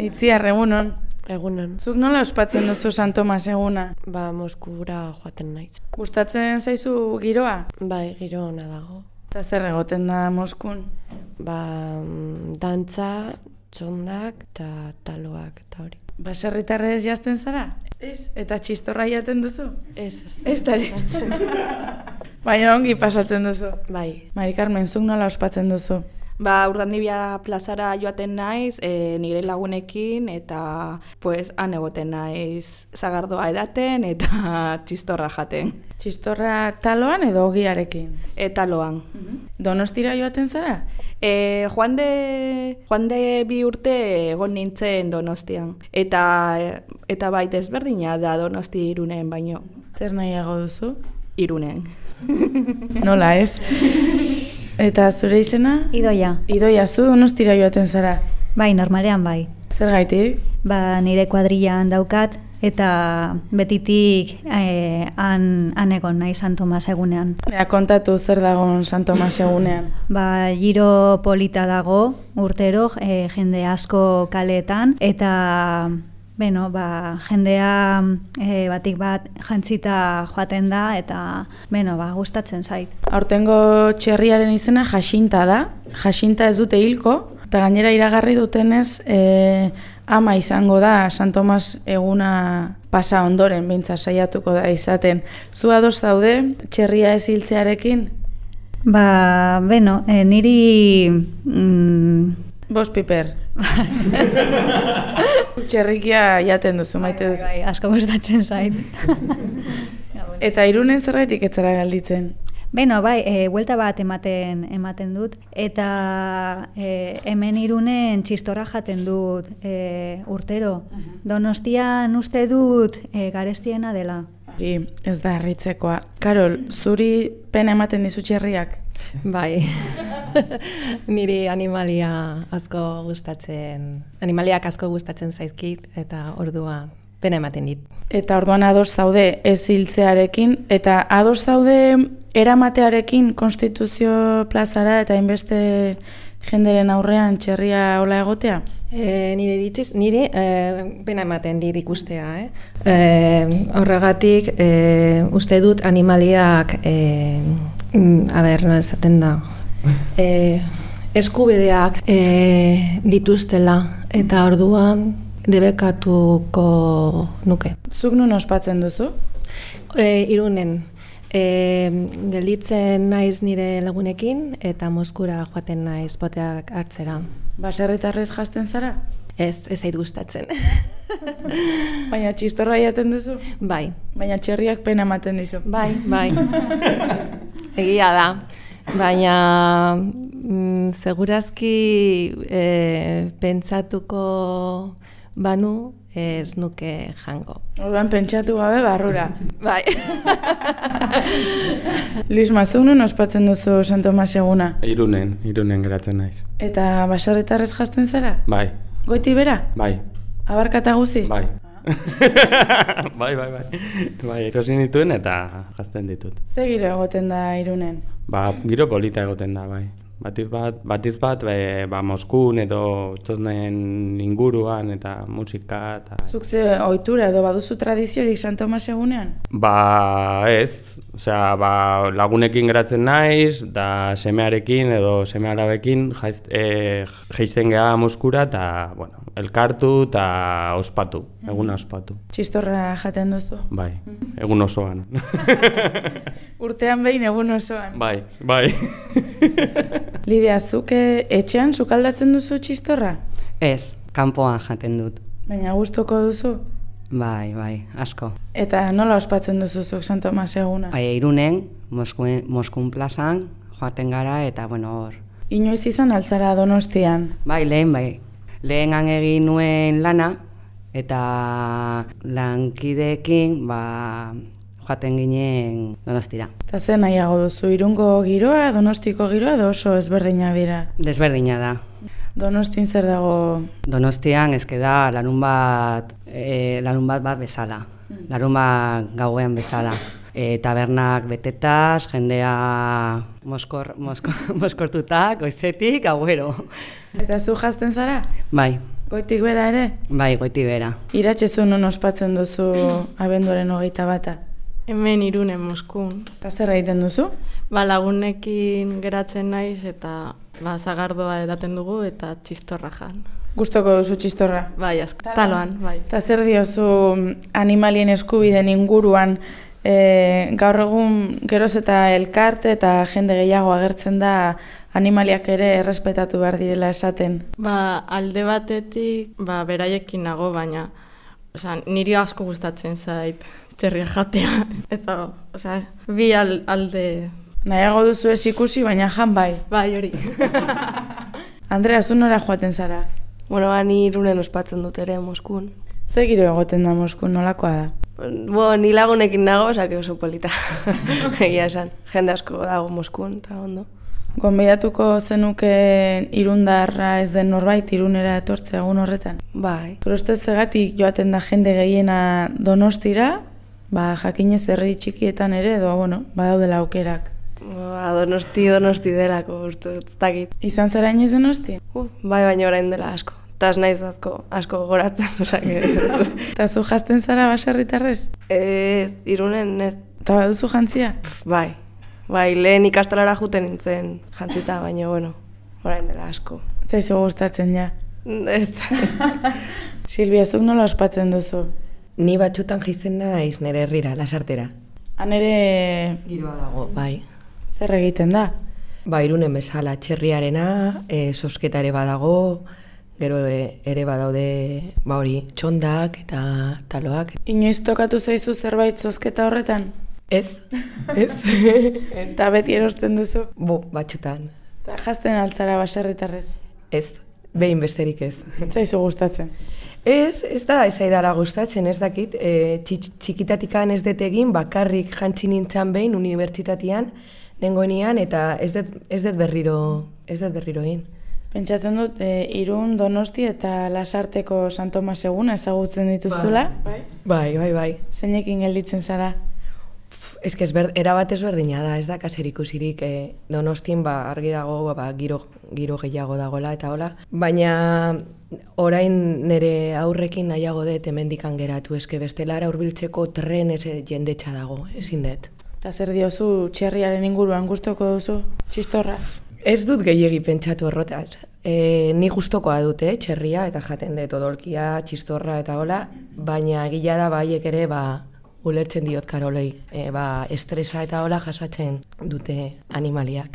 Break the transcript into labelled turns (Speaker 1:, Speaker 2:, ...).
Speaker 1: Itziar, egunon.
Speaker 2: Egunon.
Speaker 1: Zuk nola ospatzen duzu San Tomas eguna?
Speaker 2: Ba, Moskura joaten naiz.
Speaker 1: Gustatzen zaizu giroa?
Speaker 2: Bai, giro ona dago.
Speaker 1: Eta zer egoten da Moskun?
Speaker 2: Ba, mm, dantza, txondak eta taloak eta hori.
Speaker 1: Baserritarrez jazten zara? Ez, eta txistorra jaten duzu?
Speaker 2: Ez, ez.
Speaker 1: Ez tari. Baina ongi pasatzen duzu.
Speaker 2: Bai.
Speaker 1: Mari Carmen, zuk nola ospatzen duzu?
Speaker 3: Ba, urdanibia plazara joaten naiz, e, nire lagunekin, eta pues, han egoten naiz zagardoa edaten eta txistorra jaten.
Speaker 1: Txistorra taloan edo ogiarekin?
Speaker 3: Eta loan.
Speaker 1: Donostira joaten zara?
Speaker 3: E, joan, de, joan de bi urte egon nintzen donostian. Eta, eta bai desberdina da donosti irunen baino.
Speaker 1: Zer nahiago duzu?
Speaker 3: Irunen.
Speaker 1: Nola ez? Eta zure izena?
Speaker 4: Idoia,
Speaker 1: Idoia, zu donostira joaten zara?
Speaker 4: bai, normalean bai.
Speaker 1: Zer gaitik?
Speaker 4: Ba, nire kuadrillan daukat, eta betitik eh, han, han egon nahi San Tomas egunean.
Speaker 1: Ea kontatu zer dagoen San Tomas egunean.
Speaker 4: Ba, giro polita dago urtero, eh, jende asko kaleetan, eta Beno, ba, jendea e, batik bat jantzita joaten da eta beno, ba, gustatzen zait.
Speaker 1: Aurtengo txerriaren izena jasinta da. Jasinta ez dute hilko, eta gainera iragarri dutenez e, ama izango da San Tomas eguna pasa ondoren, bintza saiatuko da izaten. Zu ados zaude txerria ez hiltzearekin?
Speaker 4: Ba, beno, e, niri... Mm,
Speaker 1: Bos piper. Txerrikia jaten duzu, maite duzu.
Speaker 4: Bai, asko gustatzen zait.
Speaker 1: Eta irunen zerraitik etzara galditzen?
Speaker 4: Beno, bai, e, buelta bat ematen ematen dut eta e, hemen irunen txistorra jaten dut e, urtero. Donostian uste dut e, garestiena dela.
Speaker 1: Hori ez da harritzekoa. Karol, zuri pena ematen dizu txerriak?
Speaker 2: Bai. Niri animalia asko gustatzen, animaliak asko gustatzen zaizkit eta ordua pena ematen dit.
Speaker 1: Eta orduan ados zaude ez hiltzearekin eta ados zaude eramatearekin konstituzio plazara eta inbeste jenderen aurrean txerria hola egotea?
Speaker 2: E, nire iritziz, niri e, pena ematen dit ikustea, eh? E, horregatik e, uste dut animaliak, e, mm, a ber, nola esaten da, e, eskubideak e, dituztela eta orduan debekatuko nuke.
Speaker 1: Zuk nun ospatzen duzu?
Speaker 2: E, irunen, e, gelditzen naiz nire lagunekin eta Moskura joaten naiz poteak hartzera.
Speaker 1: Baserritarrez jazten zara?
Speaker 2: Ez, ez zait gustatzen.
Speaker 1: Baina txistorra jaten duzu?
Speaker 2: bai,
Speaker 1: Baina txerriak pena ematen dizu.
Speaker 2: bai, bai. Egia da. Baina mm, segurazki e, pentsatuko banu ez nuke jango.
Speaker 1: Orduan pentsatu gabe barrura.
Speaker 2: Bai.
Speaker 1: Luis Mazuk nun ospatzen duzu San Tomas eguna?
Speaker 5: Irunen, irunen geratzen naiz.
Speaker 1: Eta baserritarrez jazten zara?
Speaker 5: Bai,
Speaker 1: Goiti bera?
Speaker 5: bai,
Speaker 1: Abarkata guzi?
Speaker 5: bai. bai, bai, bai. Bai, erosi nituen eta jazten ditut.
Speaker 1: Ze giro egoten da irunen?
Speaker 5: Ba, giro polita egoten da, bai. Batiz bat, batiz bat, be, ba, Moskun edo txosnen inguruan eta musika eta...
Speaker 1: Zuk ze ohitura edo baduzu tradiziorik San Tomas egunean?
Speaker 5: Ba, ez, osea, ba, lagunekin geratzen naiz, da semearekin edo semearabekin jaiz, e, jaisten geha Moskura eta, bueno, elkartu eta ospatu, eguna ospatu.
Speaker 1: Txistorra jaten duzu?
Speaker 5: Bai, egun osoan.
Speaker 1: Urtean behin egun osoan.
Speaker 5: bai, bai.
Speaker 1: Lidia, zuk eh, etxean sukaldatzen duzu txistorra?
Speaker 6: Ez, kanpoan jaten dut.
Speaker 1: Baina gustoko duzu?
Speaker 6: Bai, bai, asko.
Speaker 1: Eta nola ospatzen duzu zuk San Tomas eguna?
Speaker 6: Bai, irunen, Moskuen, Moskun plazan, joaten gara, eta, bueno, hor.
Speaker 1: Inoiz izan altzara donostian.
Speaker 6: Bai, lehen, bai. Lehengan egin nuen lana, eta lankideekin, ba, joaten ginen donostira.
Speaker 1: Eta ze nahiago duzu, irungo giroa, donostiko giroa, edo oso ezberdina dira.
Speaker 6: Desberdina da.
Speaker 1: Donostin zer dago
Speaker 6: Donostian, eske da, larun bat, e, larun bat bat bezala. Larun bat gauean bezala. E, tabernak betetaz, jendea moskor, moskor, moskortuta, goizetik, gauero.
Speaker 1: Eta zu jazten zara?
Speaker 6: Bai,
Speaker 1: Goitik bera ere?
Speaker 6: Bai, goiti bera.
Speaker 1: Iratxezu non ospatzen duzu abenduaren hogeita bata.
Speaker 7: Hemen irunen Moskun.
Speaker 1: Eta zer egiten duzu?
Speaker 7: Ba, lagunekin geratzen naiz eta ba, zagardoa edaten dugu eta txistorra jan.
Speaker 1: Gustoko duzu txistorra?
Speaker 7: Bai, asko. Taloan, bai.
Speaker 1: Eta zer diozu animalien eskubiden inguruan e, gaur egun geroz eta elkarte eta jende gehiago agertzen da animaliak ere errespetatu behar direla esaten.
Speaker 7: Ba, alde batetik, ba, beraiekin nago, baina osea, niri asko gustatzen zait txerria jatea. Eta, osea, bi al, alde...
Speaker 1: Nahiago duzu ez ikusi, baina jan bai.
Speaker 7: Bai, hori.
Speaker 1: Andrea, zu nora joaten zara?
Speaker 8: Bueno, ba, ni irunen ospatzen dut ere Moskun.
Speaker 1: Ze giro egoten da Moskun, nolakoa da?
Speaker 8: Bo, ni lagunekin nago, osake oso polita. Egia esan, jende asko dago Moskun, eta ondo.
Speaker 1: Gonbidatuko zenuke irundarra ez den norbait irunera etortzea egun horretan?
Speaker 8: Bai.
Speaker 1: Ustez zegatik joaten da jende gehiena donostira, ba, jakinez herri txikietan ere, edo, bueno, badaudela aukerak.
Speaker 8: Ba, donosti, donosti delako, uste, ez dakit.
Speaker 1: Izan zara inoiz donosti?
Speaker 8: Uh, bai, baina orain dela asko. Eta ez naiz asko, asko goratzen, osake.
Speaker 1: Eta zu jasten zara baserritarrez?
Speaker 8: ez, irunen ez,
Speaker 1: Eta baduzu jantzia?
Speaker 8: bai. Bai, lehen ikastolara juten nintzen jantzita, baina, bueno, orain dela asko.
Speaker 1: Zaizu gustatzen ja.
Speaker 8: Ez,
Speaker 1: Silvia, zuk nola ospatzen duzu?
Speaker 9: Ni batxutan jizten naiz nire herrira, lasartera.
Speaker 1: Han ere
Speaker 9: Giroa dago, bai.
Speaker 1: zer egiten da?
Speaker 9: Ba, irunen bezala txerriarena, e, sosketa ere badago, gero e, ere badaude, ba hori, txondak eta taloak.
Speaker 1: Inoiz tokatu zaizu zerbait zozketa horretan?
Speaker 9: Ez, ez,
Speaker 1: Eta beti erosten duzu?
Speaker 9: bo, batxutan.
Speaker 1: Eta jazten altzara baserritarrez?
Speaker 9: Ez, behin besterik ez.
Speaker 1: Zaizu gustatzen?
Speaker 9: Ez, ez da, ez aidara gustatzen, ez dakit, e, txik, txikitatikan ez dut egin, bakarrik jantzi nintzen behin unibertsitatean, nengoenean, eta ez dut, ez dut berriro, ez dut berriro egin.
Speaker 1: Pentsatzen dut, e, irun, donosti eta lasarteko San Tomas eguna ezagutzen dituzula. Bai.
Speaker 9: Bai, bai, bai.
Speaker 1: Zeinekin gelditzen zara?
Speaker 9: Ez que ezber, erabat ezberdina da, ez da kaser ikusirik e, donostin ba, argi dago ba, ba, giro, giro gehiago dagoela eta hola. Baina orain nire aurrekin nahiago dut hemendikan geratu, eske bestelara hurbiltzeko tren ez jendetxa dago, ezin dut.
Speaker 1: Eta zer diozu txerriaren inguruan gustoko duzu? Txistorra?
Speaker 9: Ez dut gehiegi pentsatu errotaz. E, ni gustokoa dute, txerria eta jaten dut odolkia, txistorra eta hola, baina gila da baiek ere ba, ulertzen diot karolei, e, ba, estresa eta hola jasatzen dute animaliak.